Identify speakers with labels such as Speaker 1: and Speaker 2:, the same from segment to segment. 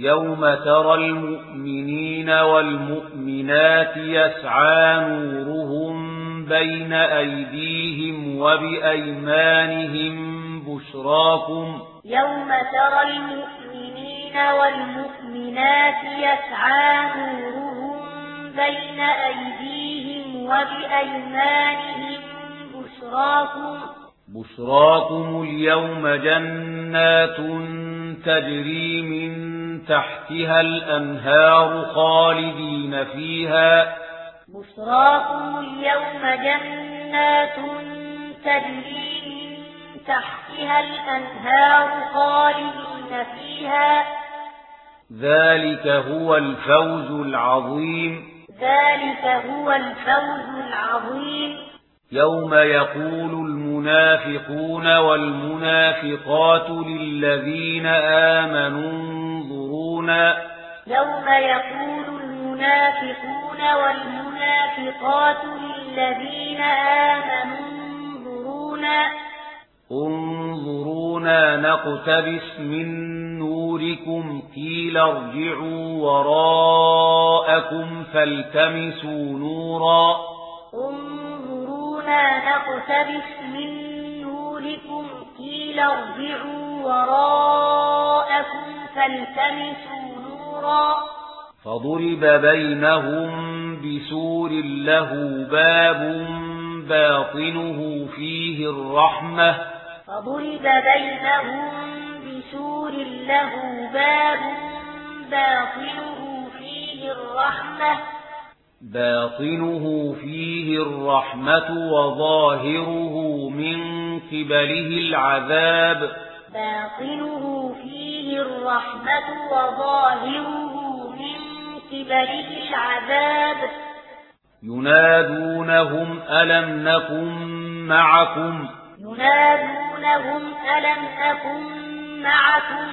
Speaker 1: يوم ترى المؤمنين والمؤمنات يسعى نورهم بين أيديهم وبأيمانهم بشراكم
Speaker 2: يوم ترى المؤمنين والمؤمنات يسعى نورهم بين أيديهم وبأيمانهم بشراكم
Speaker 1: بشراكم اليوم جنات تجري من تحتها الأنهار خالدين فيها.
Speaker 2: بشراكم اليوم جنات تجري تحتها الأنهار خالدين فيها.
Speaker 1: ذلك هو الفوز العظيم.
Speaker 2: ذلك هو الفوز العظيم.
Speaker 1: يوم يقول المنافقون والمنافقات للذين آمنوا
Speaker 2: يَوْمَ يَقُولُ الْمُنَافِقُونَ وَالْمُنَافِقَاتُ لِلَّذِينَ آمَنُوا انظُرُونَا.
Speaker 1: انظُرُونَا نَقْتَبِسْ مِنْ نوركم قيل ارجعوا وراءكم فالتمسوا نورا
Speaker 2: انظرونا نقتبس من نوركم قيل ارجعوا وراءكم فالتمسوا نورا
Speaker 1: فضرب بينهم بسور له باب باطنه فيه الرحمة
Speaker 2: فضرب بينهم بسور له باب باطنه فيه الرحمة
Speaker 1: باطنه فيه الرحمة وظاهره من قبله العذاب
Speaker 2: باطنه فيه الرحمة وظاهره من قبله العذاب.
Speaker 1: ينادونهم ألم نكن معكم؟
Speaker 2: ينادونهم ألم نكن معكم؟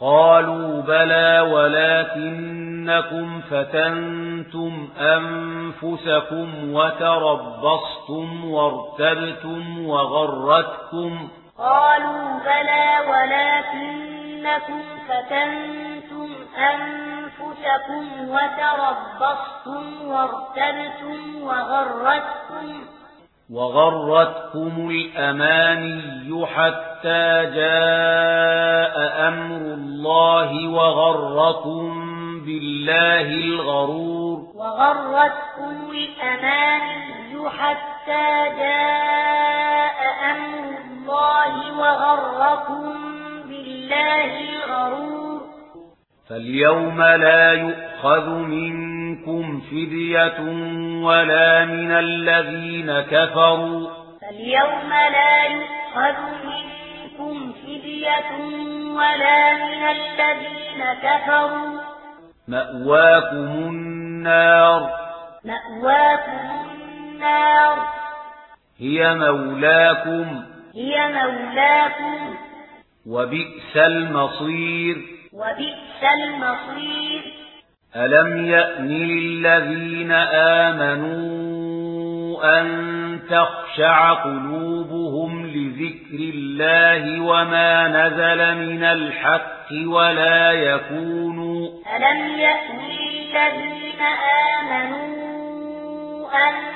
Speaker 1: قالوا بلى ولكنكم فتنتم أنفسكم وتربصتم وارتبتم وغرتكم
Speaker 2: قالوا بلى ولكنكم فتنتم أنفسكم وتربصتم وارتبتم وغرتكم
Speaker 1: وغرتكم الأماني حتى جاء أمر الله وغركم بالله الغرور.
Speaker 2: وغرتكم الأماني حتى جاء أمر الله وغركم بالله الغرور
Speaker 1: فاليوم لا يؤخذ منكم فدية ولا من الذين كفروا.
Speaker 2: فاليوم لا يؤخذ منكم فدية ولا من الذين كفروا.
Speaker 1: مأواكم النار.
Speaker 2: مأواكم النار.
Speaker 1: هي مولاكم.
Speaker 2: هي مولاكم.
Speaker 1: وبئس المصير.
Speaker 2: وبئس المصير.
Speaker 1: ألم يأن للذين آمنوا أن تخشع قلوبهم لذكر الله وما نزل من الحق ولا يكونوا
Speaker 2: ألم يأن للذين آمنوا أن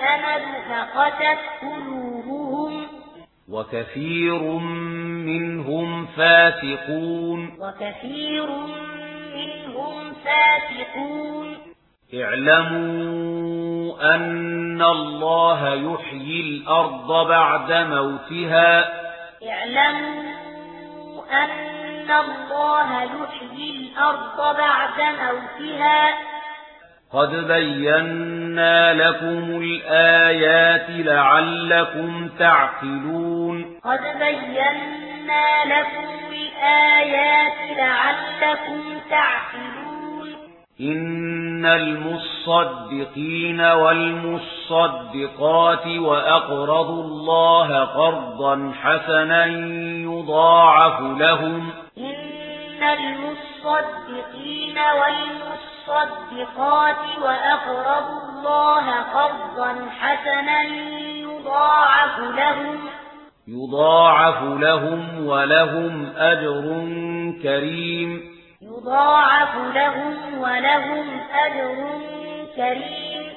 Speaker 2: الأمل فقتت قلوبهم
Speaker 1: وكثير منهم فاسقون.
Speaker 2: وكثير منهم فاسقون.
Speaker 1: اعلموا أن الله يحيي الأرض بعد موتها.
Speaker 2: اعلموا أن الله يحيي الأرض بعد موتها.
Speaker 1: قد بينا لكم الآيات لعلكم تعقلون
Speaker 2: قد بينا لكم الآيات لعلكم تعقلون
Speaker 1: إن المصدقين والمصدقات وأقرضوا الله قرضا حسنا يضاعف لهم
Speaker 2: إن المصدقين للمصدقين والمصدقات وأقربوا الله قرضا حسنا يضاعف لهم
Speaker 1: يضاعف لهم ولهم أجر كريم.
Speaker 2: يضاعف لهم ولهم أجر كريم.